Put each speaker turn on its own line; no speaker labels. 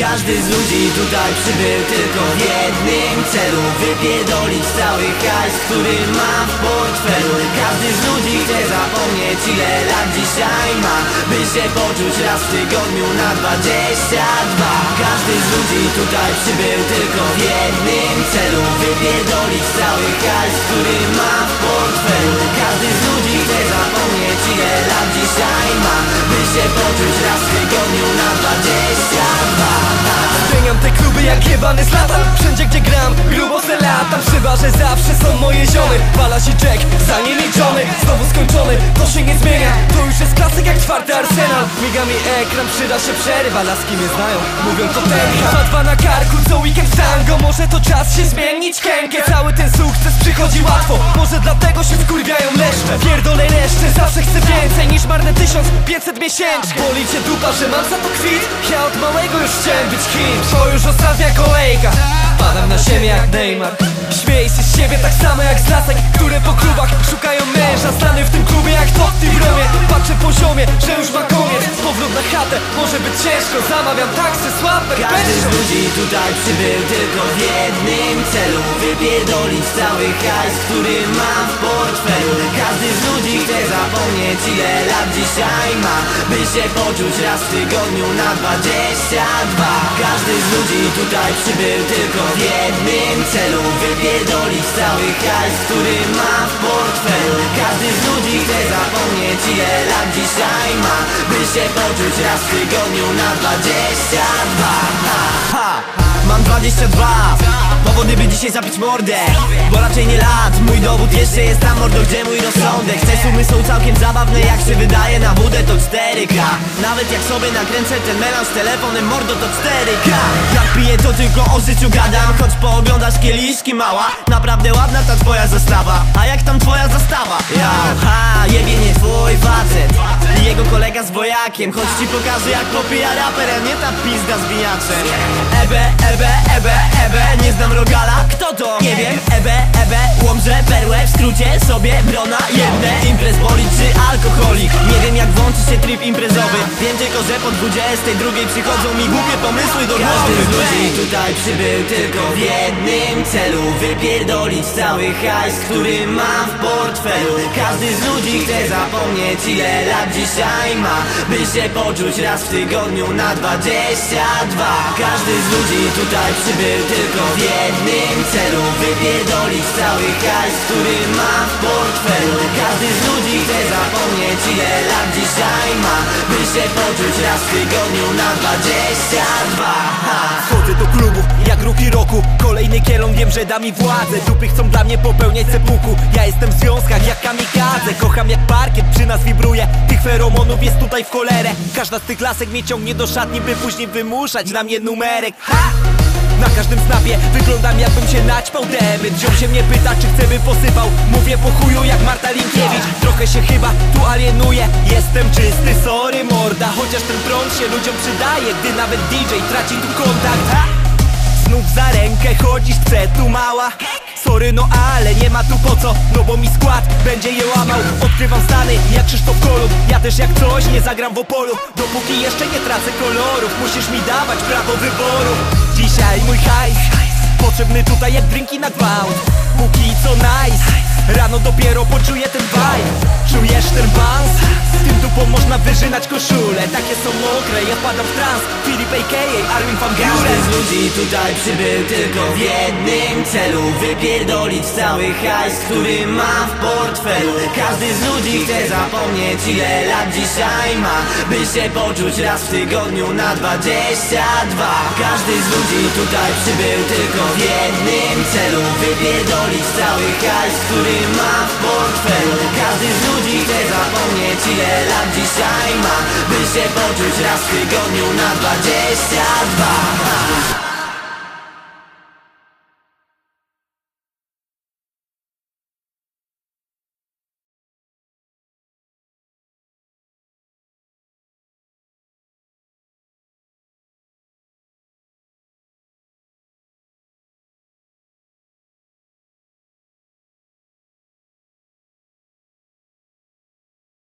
Każdy z ludzi tutaj przybył tylko w jednym celu. Wypierdolić cały hajs, który ma w portfelu. Każdy z ludzi chce zapomnieć ile lat dzisiaj ma By się poczuć raz w tygodniu na 22 Każdy z ludzi tutaj przybył tylko w jednym celu. Wypierdolić cały hajs, który ma w portfelu
te kluby jak jebany z lata Wszędzie gdzie gram, grubo se lata Przyba, że zawsze są moje ziomy. Pala się jack, za nieliczony Znowu skończony, to się nie zmienia To już jest klasyk jak czwarty arsenal. Miga mi ekran, przyda się przerwa Laski mnie znają, mówią to ten Dwa dwa na karku, co weekend tango. Może to czas się zmienić kękę Cały ten sukces przychodzi łatwo. Może dlatego się wkurwiają leszcze. Pierdolę resztę, zawsze chcę więcej Niż marne 1500 miesięcznie Boli cię dupa, że mam za to kwit. Ja od małego już chciałem być kimś To już ostatnia kolejka. Padam na ziemię jak Neymar. Śmiej się z siebie tak samo jak z lasek Które po klubach szukają męża. Stany w tym klubie jak top w Romie Patrzę że już ma koniec Może być ciężko. Zamawiam taksy, słabę,
Każdy z ludzi tutaj przybył tylko w jednym celu. Wypierdolić cały hajs, który ma w portfelu. Każdy z ludzi chce zapomnieć ile lat dzisiaj ma. By się poczuć raz w tygodniu na 22 Każdy z ludzi tutaj przybył tylko w jednym celu. Wypierdolić cały hajs, który ma w portfelu. Każdy z ludzi chce zapomnieć ile lat dzisiaj ma. By się poczuć raz w tygodniu na 22 ha, ha. Mam 22 Powody by dzisiaj zabić mordę. Bo raczej nie lat. Mój dowód jeszcze jest tam mordo Gdzie mój rozsądek. Te sumy są całkiem zabawne Jak się wydaje. Na wódę to 4K Nawet jak sobie nakręcę ten melanż telefonem Mordo to 4K Jak piję to tylko o życiu gadam. Choć pooglądasz kieliszki mała. Naprawdę ładna ta twoja zastawa A jak tam twoja zastawa? Ja, ha, jebie z wojakiem Choć ci pokażę jak popija raper A nie ta pizda z bijaczem Ebe, ebe, ebe, ebe Nie znam rogala, kto to? Nie wiem. Ebe, ebe, łomże, perłę W skrócie sobie brona jedne. Imprez boli alkoholik. Nie wiem jak włączy się trip imprezowy. Wiem tylko, że po 22 przychodzą mi głupie pomysły do głowy. Każdy z ludzi tutaj przybył tylko w jednym celu. Wypierdolić cały hajs, który ma w portfelu. Każdy z ludzi chce zapomnieć ile lat dzisiaj ma By się poczuć raz w tygodniu na 22 Każdy z ludzi tutaj przybył tylko w jednym celu. Wypierdolić cały hajs, który ma w portfelu. Każdy z ludzi chce zapomnieć ile lat dzisiaj ma. By się poczuć raz w tygodniu na 22 ha.
Wchodzę do klubu jak ruki roku. Kolejny kielon wiem, że da mi władzę. Dupy chcą dla mnie popełniać sepuku. Ja jestem w związkach w cholerę. Każda z tych lasek mnie ciągnie do szatni By później wymuszać na mnie numerek. Ha! Na każdym snapie wyglądam jakbym się naćpał. Demy Ziom się mnie pyta czy chcę by posypał. Mówię po chuju jak Marta Linkiewicz. Trochę się chyba tu alienuję. Jestem czysty, sorry morda. Chociaż ten prąd się ludziom przydaje Gdy nawet DJ traci tu kontakt. Ha! Znów za rękę chodzisz, chcę tu mała. Sorry no ale nie ma tu po co No bo mi skład będzie je łamał. Odkrywam stany jak Krzysztof Kolumb. Ja też jak coś nie zagram w Opolu. Dopóki jeszcze nie tracę kolorów Musisz mi dawać prawo wyboru. Dzisiaj mój hajs Potrzebny tutaj jak drinki na gwałt. Póki co nice Rano dopiero poczuję ten vibe. Czujesz ten bounce? Tym dupą można wyżynać koszulę Takie są mokre, ja wpadam w trans. Filip a.k.a. Armin van Buren
z ludzi tutaj przybył tylko w jednym celu. Wypierdolić cały hajs, który ma w portfelu. Każdy z ludzi chce zapomnieć ile lat dzisiaj ma By się poczuć raz w tygodniu na 22 Każdy z ludzi tutaj przybył tylko w jednym celu. Wypierdolić cały hajs, który ma w portfelu. Każdy z ludzi chce zapomnieć ile lat dzisiaj ma By się poczuć raz w tygodniu na 22